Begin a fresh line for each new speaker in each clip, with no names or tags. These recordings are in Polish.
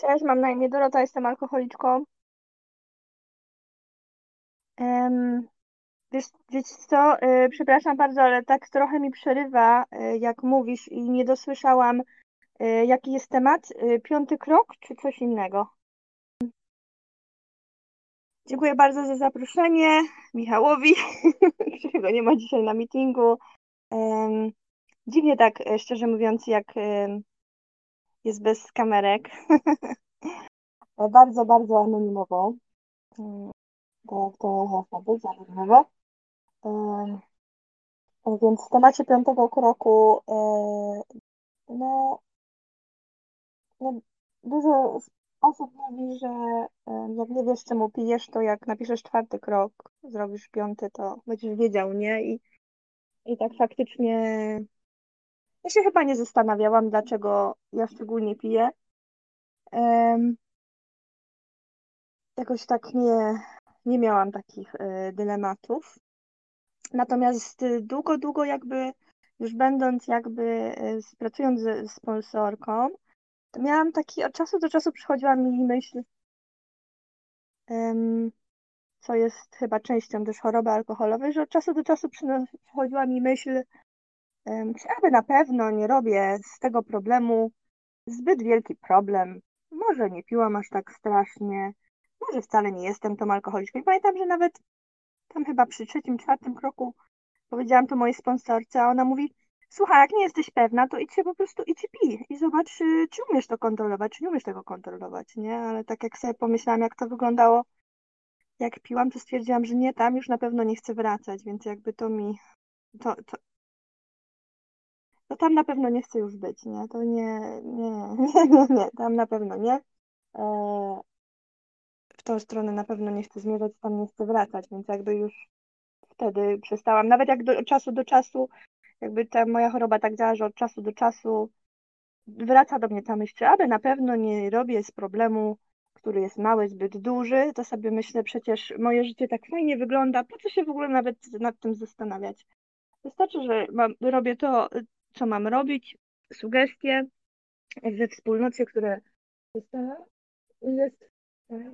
Cześć, mam na imię Dorota, jestem alkoholiczką. Wiesz, wiesz co, y, przepraszam bardzo, ale tak trochę mi przerywa, y, jak mówisz i nie dosłyszałam, y, jaki jest temat. Piąty krok czy coś innego? Dziękuję bardzo za zaproszenie Michałowi, którego nie ma dzisiaj na meetingu. Dziwnie tak, y, szczerze mówiąc, jak jest bez kamerek. Bardzo, bardzo anonimowo. Mm, Tak, to można być anonimowo. Em, Więc w temacie piątego kroku, e, no, no dużo osób mówi, że e, jak nie wiesz, czemu pijesz, to jak napiszesz czwarty krok, zrobisz piąty, to będziesz wiedział, nie? I, i tak faktycznie ja się chyba nie zastanawiałam, dlaczego ja szczególnie piję. Em, Jakoś tak nie, nie miałam takich e, dylematów. Natomiast y, długo, długo jakby już będąc jakby y, z- pracując ze sponsorką, to miałam taki, od czasu do czasu przychodziła mi myśl, em, co jest chyba częścią też choroby alkoholowej, że od czasu do czasu przychodziła mi myśl, aby na pewno nie robię z tego problemu zbyt wielki problem. Może nie piłam aż tak strasznie, może wcale nie jestem tą alkoholiczką. I pamiętam, że nawet tam chyba przy trzecim, czwartym kroku powiedziałam to mojej sponsorce, a ona mówi, słuchaj, jak nie jesteś pewna, to idź się po prostu, idź pij i zobacz, y, czy umiesz to kontrolować, czy nie umiesz tego kontrolować, nie? Ale tak jak sobie pomyślałam, jak to wyglądało, jak piłam, to stwierdziłam, że nie, tam już na pewno nie chcę wracać, więc jakby to mi, to, to, to tam na pewno nie chcę już być, nie? To nie, nie, nie, nie, nie, tam na pewno nie. E, w tą stronę na pewno nie chcę zmierzać, tam nie chcę wracać, więc jakby już wtedy przestałam. Nawet jak do czasu do czasu, jakby ta moja choroba tak działa, że od czasu do czasu wraca do mnie ta myśl, aby na pewno nie robię z problemu, który jest mały, zbyt duży, to sobie myślę, przecież moje życie tak fajnie wygląda, po co się w ogóle nawet nad tym zastanawiać? Wystarczy, że mam, robię to, co mam robić, sugestie we wspólnocie, które dostałam, jest,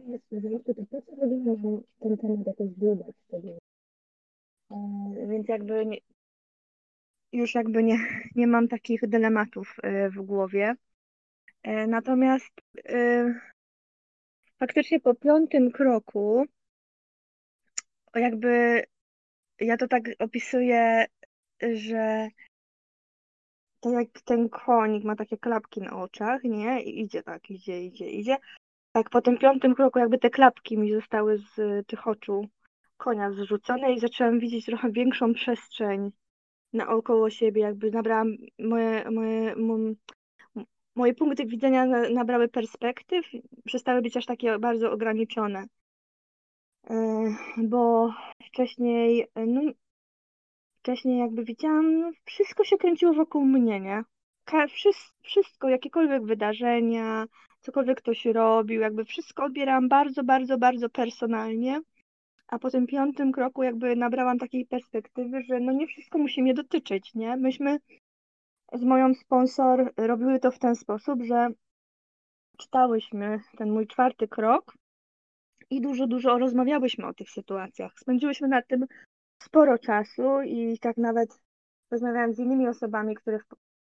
jest w to po co mam ten temat jakoś dłubać wtedy? E, Więc jakby nie, już jakby nie, nie mam takich dylematów e, w głowie. E, Natomiast faktycznie po piątym kroku, jakby ja to tak opisuję, że jak ten konik ma takie klapki na oczach, nie? I idzie tak, idzie, idzie, idzie. Tak po tym piątym kroku jakby te klapki mi zostały z tych oczu konia zrzucone i zaczęłam widzieć trochę większą przestrzeń naokoło siebie, jakby nabrałam moje, moje, m- moje punkty widzenia na- nabrały perspektyw, przestały być aż takie bardzo ograniczone. E, Bo wcześniej, no, wcześniej jakby widziałam, no, wszystko się kręciło wokół mnie, nie? Wszystko, jakiekolwiek wydarzenia, cokolwiek ktoś robił, jakby wszystko odbierałam bardzo, bardzo, bardzo personalnie. A po tym piątym kroku jakby nabrałam takiej perspektywy, że no nie wszystko musi mnie dotyczyć, nie? Myśmy z moją sponsor robiły to w ten sposób, że czytałyśmy ten mój czwarty krok i dużo, dużo rozmawiałyśmy o tych sytuacjach. Spędziłyśmy nad tym sporo czasu i tak nawet rozmawiałam z innymi osobami, które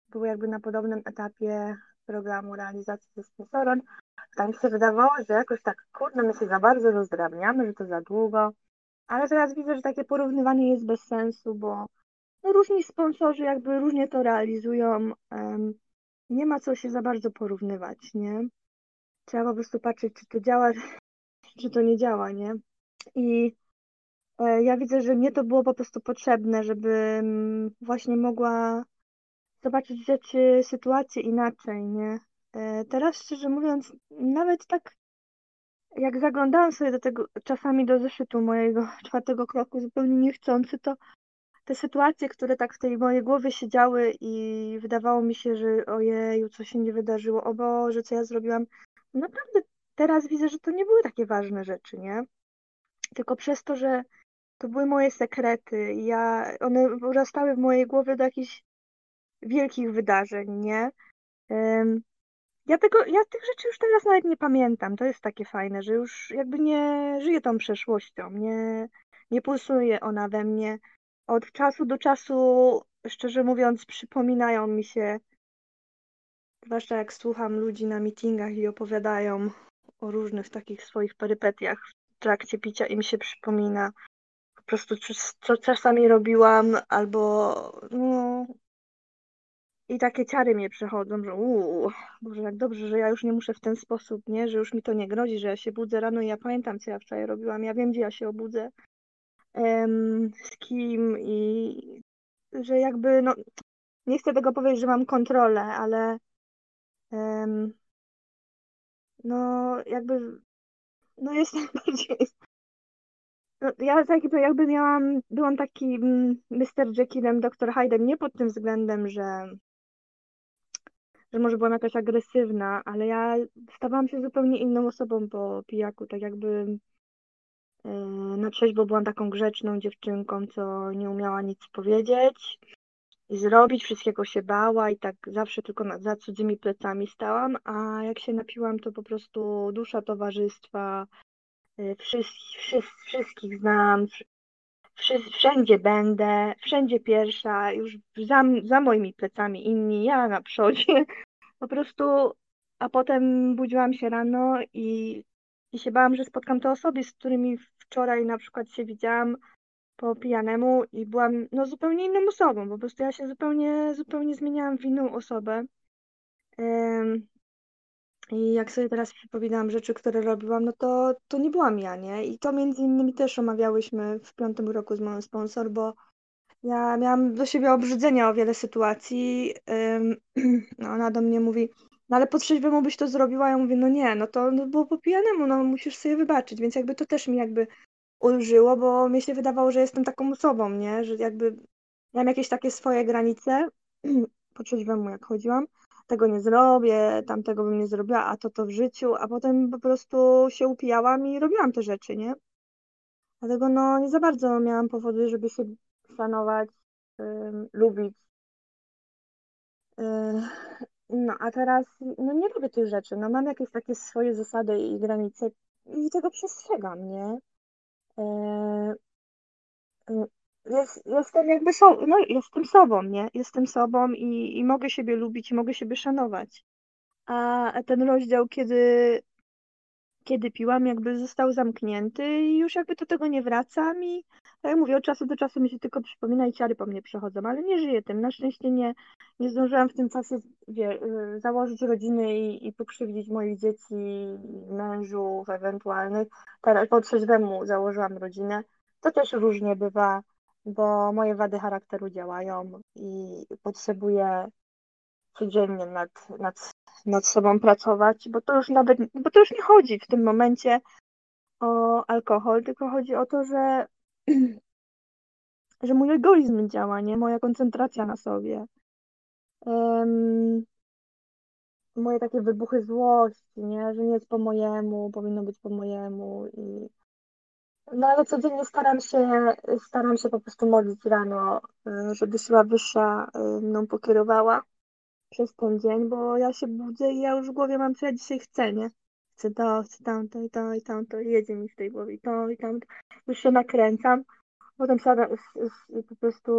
były jakby na podobnym etapie programu realizacji ze sponsorem. Tam się wydawało, że jakoś tak, kurde, my się za bardzo rozdrabniamy, że to za długo. Ale teraz widzę, że takie porównywanie jest bez sensu, bo no, różni sponsorzy jakby różnie to realizują. em, nie ma co się za bardzo porównywać, nie? Trzeba po prostu patrzeć, czy to działa, czy to nie działa, nie? I ja widzę, że mnie to było po prostu potrzebne, żebym właśnie mogła zobaczyć rzeczy, sytuacje inaczej, nie? E, Teraz szczerze mówiąc, nawet tak jak zaglądałam sobie do tego czasami do zeszytu mojego czwartego kroku zupełnie niechcący, to te sytuacje, które tak w tej mojej głowie siedziały i wydawało mi się, że ojeju, co się nie wydarzyło, o Boże, co ja zrobiłam. Naprawdę teraz widzę, że to nie były takie ważne rzeczy, nie? Tylko przez to, że to były moje sekrety ja, one urastały w mojej głowie do jakichś wielkich wydarzeń, nie? Em, ja tego, ja tych rzeczy już teraz nawet nie pamiętam. To jest takie fajne, że już jakby nie żyję tą przeszłością, nie, nie pulsuje ona we mnie. Od czasu do czasu, szczerze mówiąc, przypominają mi się, zwłaszcza jak słucham ludzi na meetingach i opowiadają o różnych takich swoich perypetiach w trakcie picia, im się przypomina po prostu, co czasami robiłam, albo no, i takie ciary mnie przechodzą, że uuu, Boże, jak dobrze, że ja już nie muszę w ten sposób, nie? Że już mi to nie grozi, że ja się budzę rano i ja pamiętam, co ja wczoraj robiłam. Ja wiem, gdzie ja się obudzę, em, z kim i że jakby, no, nie chcę tego powiedzieć, że mam kontrolę, ale em, no, jakby, no jestem bardziej... No, ja tak jakby miałam, byłam taki Mr. Jekyllem, Dr. Hyde'em, nie pod tym względem, że że może byłam jakaś agresywna, ale ja stawałam się zupełnie inną osobą po pijaku, tak jakby e, na trzeźwo byłam taką grzeczną dziewczynką, co nie umiała nic powiedzieć i zrobić, wszystkiego się bała i tak zawsze tylko na, za cudzymi plecami stałam, a jak się napiłam, to po prostu dusza towarzystwa, wszystkich, wszystkich, wszystkich znam, wszędzie będę, wszędzie pierwsza, już za, za moimi plecami inni, ja na przodzie. Po prostu, a potem budziłam się rano i, i się bałam, że spotkam te osoby, z którymi wczoraj na przykład się widziałam po pijanemu i byłam no, zupełnie inną osobą. Po prostu ja się zupełnie, zupełnie zmieniałam w inną osobę. I jak sobie teraz przypominam rzeczy, które robiłam, no to, to nie byłam ja, nie? I to między innymi też omawiałyśmy w piątym roku z moją sponsor, bo ja miałam do siebie obrzydzenia o wiele sytuacji. No ona do mnie mówi, no ale po trzeźwemu byś to zrobiła? Ja mówię, no nie, no to no, było po pijanemu, no musisz sobie wybaczyć, więc jakby to też mi jakby ulżyło, bo mi się wydawało, że jestem taką osobą, nie? Że jakby miałam jakieś takie swoje granice po trzeźwemu jak chodziłam tego nie zrobię, tamtego bym nie zrobiła, a to to w życiu, a potem po prostu się upijałam i robiłam te rzeczy, nie? Dlatego no nie za bardzo miałam powody, żeby się szanować, lubić. no a teraz no nie robię tych rzeczy, no mam jakieś takie swoje zasady i granice i tego przestrzegam, nie? Jest, jestem jakby so, no, jestem sobą, nie? Jestem sobą i, i mogę siebie lubić i mogę siebie szanować. A ten rozdział, kiedy, kiedy piłam, jakby został zamknięty i już jakby do tego nie wracam i tak jak mówię, od czasu do czasu mi się tylko przypomina i ciary po mnie przechodzą, ale nie żyję tym. Na szczęście nie, nie zdążyłam w tym czasie wie, y, założyć rodziny i, i pokrzywdzić moich dzieci, mężów ewentualnych. Teraz po trzeźwemu założyłam rodzinę. To też różnie bywa bo moje wady charakteru działają i potrzebuję codziennie nad, nad, nad sobą pracować, bo to już nawet, bo to już nie chodzi w tym momencie o alkohol, tylko chodzi o to, że, że mój egoizm działa, nie? Moja koncentracja na sobie. Um, moje takie wybuchy złości, nie? Że nie jest po mojemu, powinno być po mojemu i no ale codziennie staram się, staram się po prostu modlić rano, y, żeby siła wyższa y, mną pokierowała przez ten dzień, bo ja się budzę i ja już w głowie mam, co ja dzisiaj chcę, nie? Chcę to, chcę tamto i to i tamto, i jedzie mi w tej głowie to i tamto. Już się nakręcam, potem po prostu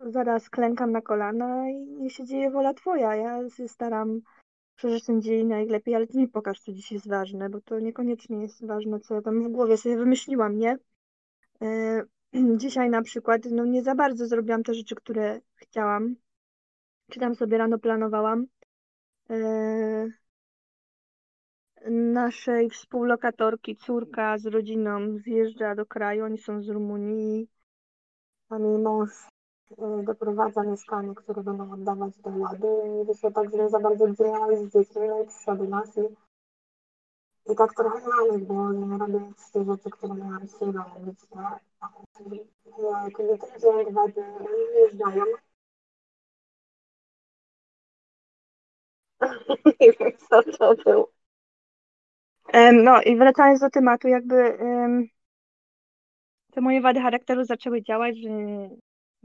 zaraz klękam na kolana i się dzieje wola Twoja. Ja się staram przeżyć ten dzień najlepiej, ale ty mi pokaż, co dziś jest ważne, bo to niekoniecznie jest ważne, co ja tam w głowie sobie wymyśliłam, nie? E, dzisiaj na przykład, no nie za bardzo zrobiłam te rzeczy, które chciałam. Czy tam sobie rano planowałam. E, naszej współlokatorki, córka z rodziną zjeżdża do kraju, oni są z Rumunii. A jej mąż doprowadza mieszkanie, które będą oddawać do ładu i wyszło tak, że nie za bardzo gdzie z dziećmi, no i przyszła do nas i, i tak trochę mamy, bo nie robię wszystkie rzeczy, które miałam siłę robić, nie? Kiedy tydzień, dwa dni wyjeżdżają, nie wiem co to było. No i wracając do tematu, jakby te moje wady charakteru zaczęły działać, że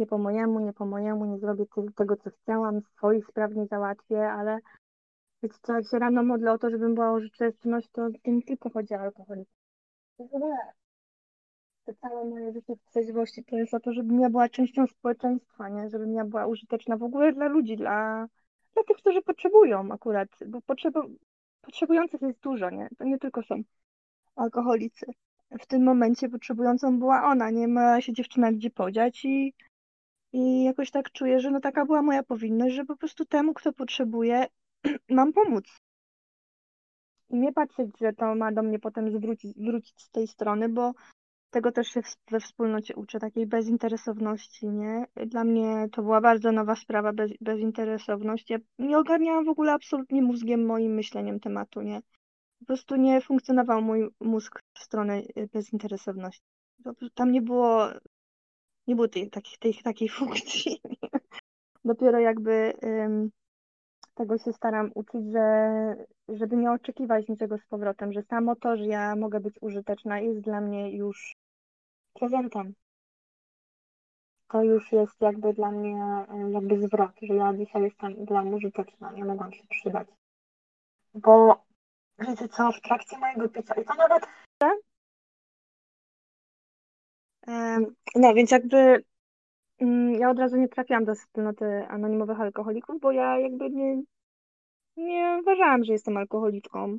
nie po mojemu, nie po mojemu, nie zrobię tego, co chciałam, swoich spraw nie załatwię, ale Więc to jak się rano modlę o to, żebym była użyteczność, to nie tylko chodzi o alkoholizm. To w ogóle to całe moje życie w trzeźwości to jest o to, żebym ja była częścią społeczeństwa, nie? Żebym ja była użyteczna w ogóle dla ludzi, dla, dla tych, którzy potrzebują akurat, bo potrzebujących jest dużo, nie? To nie tylko są alkoholicy. W tym momencie potrzebującą była ona, nie ma się dziewczyna gdzie podziać i, i jakoś tak czuję, że no taka była moja powinność, że po prostu temu, kto potrzebuje, mam pomóc. I nie patrzeć, że to ma do mnie potem zwrócić, wrócić z tej strony, bo tego też się we wspólnocie uczę, takiej bezinteresowności, nie? Dla mnie to była bardzo nowa sprawa, bez, bezinteresowność. Ja nie ogarniałam w ogóle absolutnie mózgiem, moim myśleniem tematu, nie? Po prostu nie funkcjonował mój mózg w stronę y, bezinteresowności. Tam nie było, nie było tej, tej, takiej funkcji. Dopiero jakby um, tego się staram uczyć, że żeby nie oczekiwać niczego z powrotem, że samo to, że ja mogę być użyteczna jest dla mnie już prezentem. To już jest jakby dla mnie jakby zwrot, że ja dzisiaj jestem dla mnie użyteczna, nie mogłam się przydać. Bo wiecie co, w trakcie mojego picia, i to nawet no więc jakby mm, ja od razu nie trafiłam do wspólnoty anonimowych alkoholików, bo ja jakby nie, nie uważałam, że jestem alkoholiczką.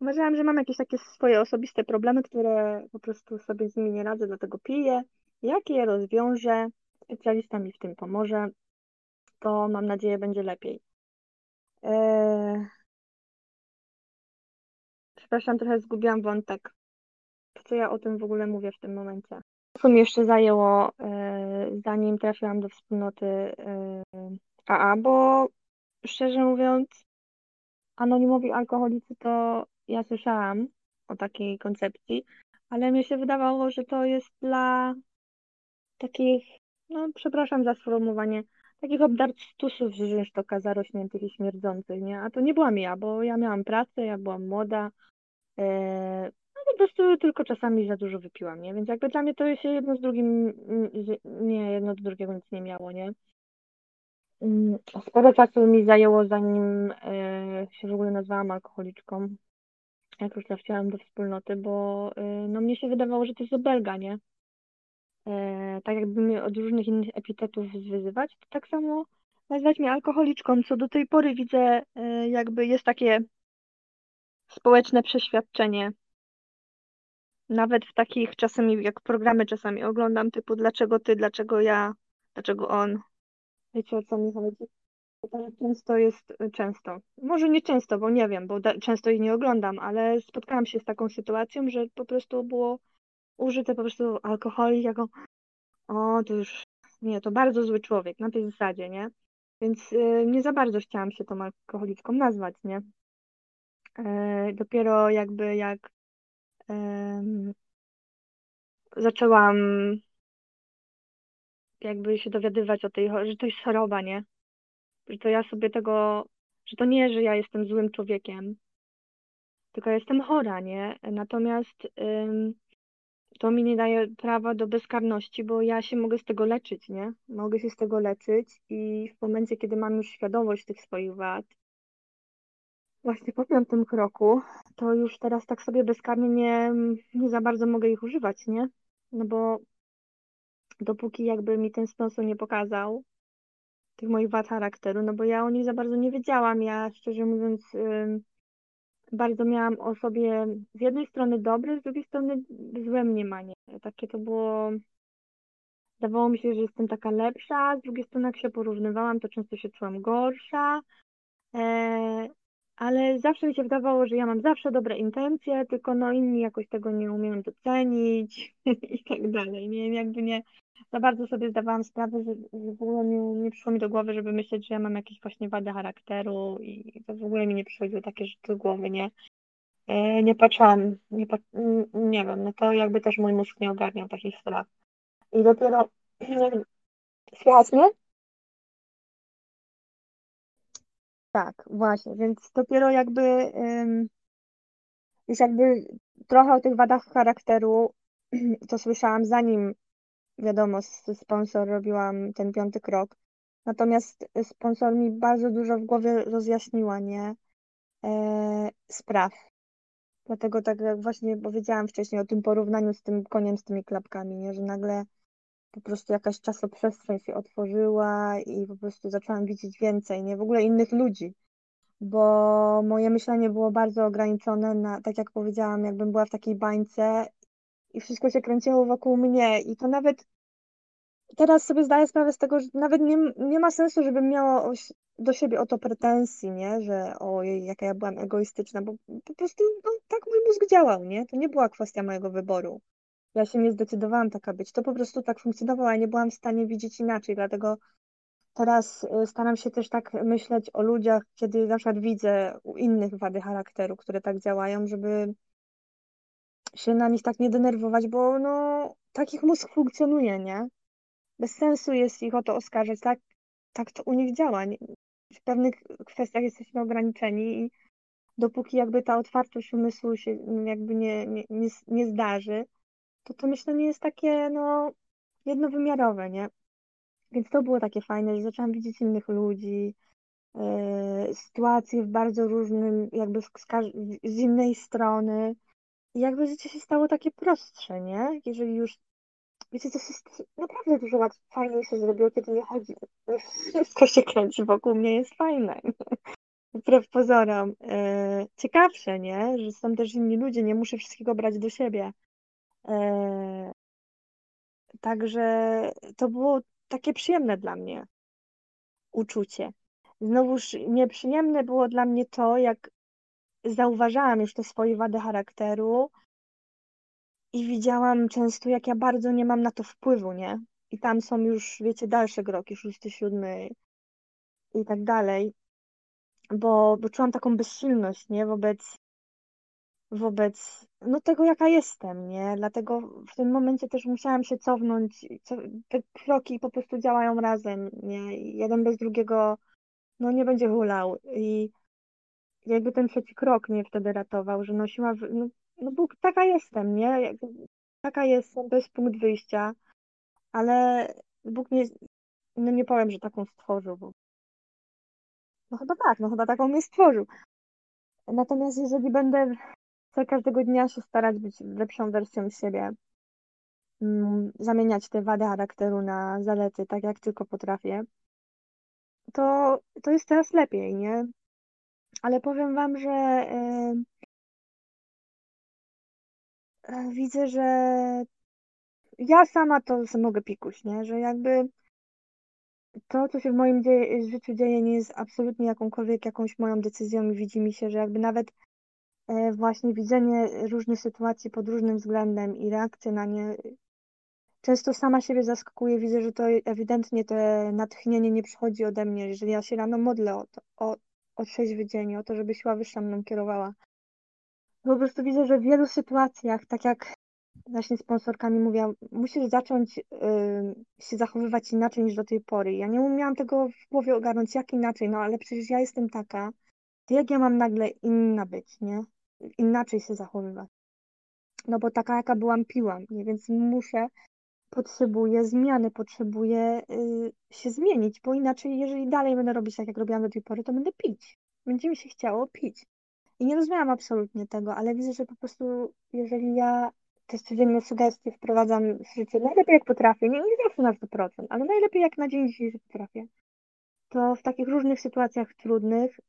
Uważałam, że mam jakieś takie swoje osobiste problemy, które po prostu sobie z nimi nie radzę, dlatego piję. Jak je rozwiążę, specjalista mi w tym pomoże, to mam nadzieję będzie lepiej. Eee... Przepraszam, trochę zgubiłam wątek. Co ja o tym w ogóle mówię w tym momencie? Co mi jeszcze zajęło, e, zanim trafiłam do wspólnoty AA, e, bo szczerze mówiąc, anonimowi alkoholicy to ja słyszałam o takiej koncepcji, ale mi się wydawało, że to jest dla takich, no przepraszam za sformułowanie, takich obdartusów z rynsztoka zarośniętych i śmierdzących, nie? A to nie byłam ja, bo ja miałam pracę, ja byłam młoda, e, po prostu tylko czasami za dużo wypiłam, nie? Więc jakby dla mnie to się jedno z drugim, nie, jedno do drugiego nic nie miało, nie? Mm, sporo czasu mi zajęło, zanim e, się w ogóle nazwałam alkoholiczką jak już trafiłam do wspólnoty, bo y, no mnie się wydawało, że to jest obelga, nie? E, tak jakby mnie od różnych innych epitetów wyzywać, to tak samo nazwać mnie alkoholiczką, co do tej pory widzę, e, jakby jest takie społeczne przeświadczenie. Nawet w takich czasami, jak programy czasami oglądam, typu dlaczego ty, dlaczego ja, dlaczego on. Wiecie o co mi chodzi? Często jest, często, może nie często, bo nie wiem, bo często ich nie oglądam, ale spotkałam się z taką sytuacją, że po prostu było użyte po prostu alkoholik jako o, to już, nie, to bardzo zły człowiek, na tej zasadzie, nie? Więc y, nie za bardzo chciałam się tą alkoholiczką nazwać, nie? E, dopiero jakby jak zaczęłam jakby się dowiadywać o tej, że to jest choroba, nie? że to ja sobie tego, że to nie, że ja jestem złym człowiekiem, tylko jestem chora, nie? Natomiast ym, to mi nie daje prawa do bezkarności, bo ja się mogę z tego leczyć, nie? Mogę się z tego leczyć i w momencie, kiedy mam już świadomość tych swoich wad, właśnie po piątym kroku, to już teraz tak sobie bezkarnie nie, nie za bardzo mogę ich używać, nie? No bo dopóki jakby mi ten sponsor nie pokazał, tych moich wad charakteru, no bo ja o nich za bardzo nie wiedziałam. Ja szczerze mówiąc bardzo miałam o sobie z jednej strony dobre, z drugiej strony złe mniemanie. Takie to było Zdawało mi się, że jestem taka lepsza, z drugiej strony jak się porównywałam, to często się czułam gorsza, e, ale zawsze mi się wydawało, że ja mam zawsze dobre intencje, tylko no inni jakoś tego nie umieją docenić i tak dalej. Nie wiem, jakby nie, za bardzo sobie zdawałam sprawę, że, w ogóle nie, nie przyszło mi do głowy, żeby myśleć, że ja mam jakieś właśnie wady charakteru i to w ogóle mi nie przychodziły takie rzeczy do głowy, nie? E, nie patrzyłam, nie, nie wiem, no to jakby też mój mózg nie ogarniał takich spraw. I dopiero, nie wiem, słychać mnie? Tak, właśnie, więc dopiero jakby już jakby trochę o tych wadach charakteru to słyszałam zanim wiadomo, sponsor robiłam ten piąty krok. Natomiast sponsor mi bardzo dużo w głowie rozjaśniła, nie? E, spraw. Dlatego tak jak właśnie powiedziałam wcześniej o tym porównaniu z tym koniem, z tymi klapkami, nie? Że nagle po prostu jakaś czasoprzestrzeń się otworzyła i po prostu zaczęłam widzieć więcej, nie? W ogóle innych ludzi. Bo moje myślenie było bardzo ograniczone na, tak jak powiedziałam, jakbym była w takiej bańce i wszystko się kręciło wokół mnie i to nawet teraz sobie zdaję sprawę z tego, że nawet nie, nie ma sensu, żebym miała do siebie o to pretensji, nie? Że ojej, jaka ja byłam egoistyczna, bo po prostu no, tak mój mózg działał, nie? To nie była kwestia mojego wyboru. Ja się nie zdecydowałam taka być. To po prostu tak funkcjonowało, ja nie byłam w stanie widzieć inaczej, dlatego teraz y, staram się też tak myśleć o ludziach, kiedy na przykład widzę u innych wady charakteru, które tak działają, żeby się na nich tak nie denerwować, bo no takich mózg funkcjonuje, nie? Bez sensu jest ich o to oskarżać, tak, tak to u nich działa. W pewnych kwestiach jesteśmy ograniczeni i dopóki jakby ta otwartość umysłu się jakby nie, nie, nie, nie zdarzy, to to myślenie jest takie, no, jednowymiarowe, nie? Więc to było takie fajne, że zaczęłam widzieć innych ludzi, yy, sytuacje w bardzo różnym, jakby z, z innej strony. I jakby życie się stało takie prostsze, nie? Jeżeli już, wiecie, to jest naprawdę dużo łatwiej, fajniejsze zrobiło, kiedy nie chodzi, wszystko się kręci wokół mnie, jest fajne. Wbrew pozorom. Yy, ciekawsze, nie? Że są też inni ludzie, nie muszę wszystkiego brać do siebie. Yy, także to było takie przyjemne dla mnie uczucie. Znowuż nieprzyjemne było dla mnie to, jak zauważałam już te swoje wady charakteru i widziałam często, jak ja bardzo nie mam na to wpływu, nie? I tam są już, wiecie, dalsze kroki, szósty, siódmy i tak dalej, bo, bo czułam taką bezsilność, nie? Wobec, wobec no tego, jaka jestem, nie? Dlatego w tym momencie też musiałam się cofnąć. Co, te kroki po prostu działają razem, nie? Jeden bez drugiego, no nie będzie hulał. I jakby ten trzeci krok mnie wtedy ratował, że nosiła, no, no Bóg, taka jestem, nie? Taka jestem, jest punkt wyjścia, ale Bóg mnie, no nie powiem, że taką stworzył, bo no chyba tak, no chyba taką mnie stworzył. Natomiast jeżeli będę chcę każdego dnia się starać być lepszą wersją siebie, mm, zamieniać te wady charakteru na zalety, tak jak tylko potrafię, to, to jest teraz lepiej, nie? Ale powiem Wam, że yy, yy, widzę, że ja sama to mogę pikuś, nie? Że jakby to, co się w moim dzieje, życiu dzieje, nie jest absolutnie jakąkolwiek jakąś moją decyzją i widzi mi się, że jakby nawet E, właśnie widzenie różnych sytuacji pod różnym względem i reakcje na nie. Często sama siebie zaskakuję, widzę, że to ewidentnie te natchnienie nie przychodzi ode mnie. Jeżeli ja się rano modlę o, to, o, o trzeźwy dzień, o to, żeby siła wyższa mną kierowała. Po prostu widzę, że w wielu sytuacjach, tak jak właśnie sponsorkami mówiłam, musisz zacząć y, się zachowywać inaczej niż do tej pory. Ja nie umiałam tego w głowie ogarnąć, jak inaczej, no ale przecież ja jestem taka, to jak ja mam nagle inna być, nie? Inaczej się zachowywać. No bo taka, jaka byłam, piłam, nie? więc muszę, potrzebuję zmiany, potrzebuję y, się zmienić, bo inaczej, jeżeli dalej będę robić tak, jak robiłam do tej pory, to będę pić. Będzie mi się chciało pić. I nie rozumiałam absolutnie tego, ale widzę, że po prostu, jeżeli ja te codzienne sugestie wprowadzam w życie najlepiej jak potrafię, nie, nie zawsze na 100%, ale najlepiej jak na dzień dzisiejszy potrafię, to w takich różnych sytuacjach trudnych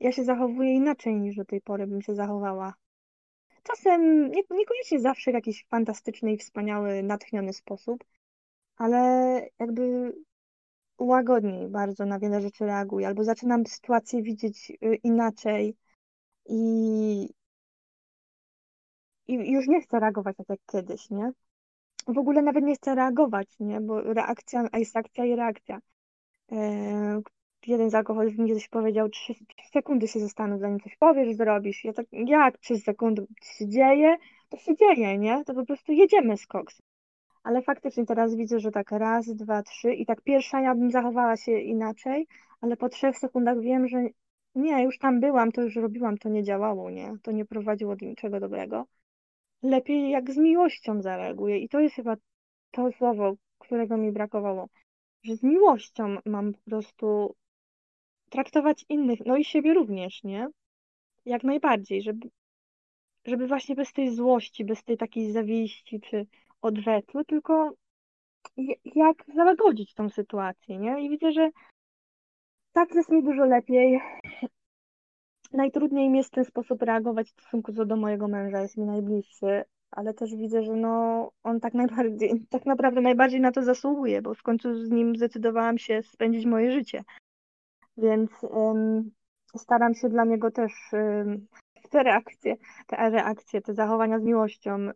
ja się zachowuję inaczej niż do tej pory bym się zachowała. Czasem nie, niekoniecznie zawsze w jakiś fantastyczny i wspaniały, natchniony sposób, ale jakby łagodniej bardzo na wiele rzeczy reaguję, albo zaczynam sytuację widzieć y, inaczej i, i już nie chcę reagować tak jak kiedyś, nie? W ogóle nawet nie chcę reagować, nie? Bo reakcja, jest akcja i reakcja. Jeden z alkoholów mi kiedyś powiedział, 3, sekundy się zastanów, zanim coś powiesz, zrobisz. Ja tak, jak 3 sekundy się dzieje, to się dzieje, nie? To po prostu jedziemy z koksem. Ale faktycznie teraz widzę, że tak raz, dwa, trzy i tak pierwsza ja bym zachowała się inaczej, ale po trzech sekundach wiem, że nie, już tam byłam, to już robiłam, to nie działało, nie? To nie prowadziło do niczego dobrego. Lepiej jak z miłością zareaguję i to jest chyba to słowo, którego mi brakowało że z miłością mam po prostu traktować innych, no i siebie również, nie? Jak najbardziej, żeby, żeby właśnie bez tej złości, bez tej takiej zawiści czy odwetu, tylko jak załagodzić tą sytuację, nie? I widzę, że tak jest mi dużo lepiej. Najtrudniej mi jest w ten sposób reagować w stosunku do mojego męża, jest mi najbliższy, ale też widzę, że no, on tak najbardziej, tak naprawdę najbardziej na to zasługuje, bo w końcu z nim zdecydowałam się spędzić moje życie. Więc staram się dla niego też te reakcje, te reakcje, te zachowania z miłością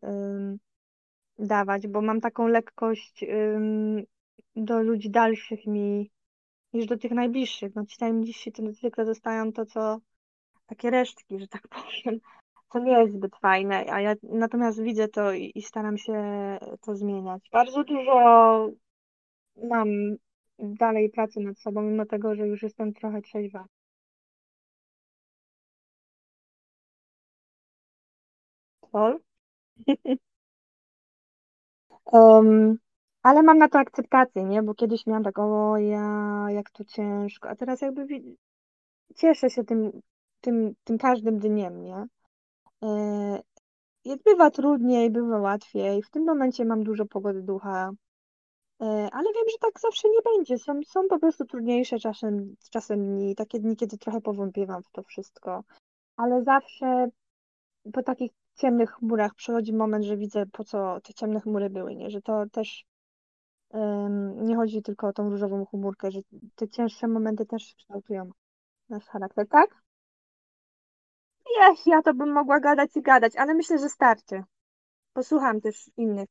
dawać, bo mam taką lekkość do ludzi dalszych mi niż do tych najbliższych. No ci najbliżsi to zwykle dostają to, co takie resztki, że tak powiem, co nie jest zbyt fajne, a ja natomiast widzę to i, i staram się to zmieniać. Bardzo dużo mam dalej pracy nad sobą, mimo tego, że już jestem trochę trzeźwa. Pol? Um, ale mam na to akceptację, nie? Bo kiedyś miałam tak, o ja, jak to ciężko, a teraz jakby cieszę się tym, tym, tym każdym dniem, nie? Yy, bywa trudniej, bywa łatwiej. W tym momencie mam dużo pogody ducha, ale wiem, że tak zawsze nie będzie. Są, są po prostu trudniejsze czasem, czasem dni, takie dni, kiedy trochę powątpiewam w to wszystko, ale zawsze po takich ciemnych chmurach przychodzi moment, że widzę, po co te ciemne chmury były, nie? Że to też um, nie chodzi tylko o tą różową chmurkę, że te cięższe momenty też kształtują nasz charakter, tak? Ja, ja to bym mogła gadać i gadać, ale myślę, że starczy. Posłucham też innych.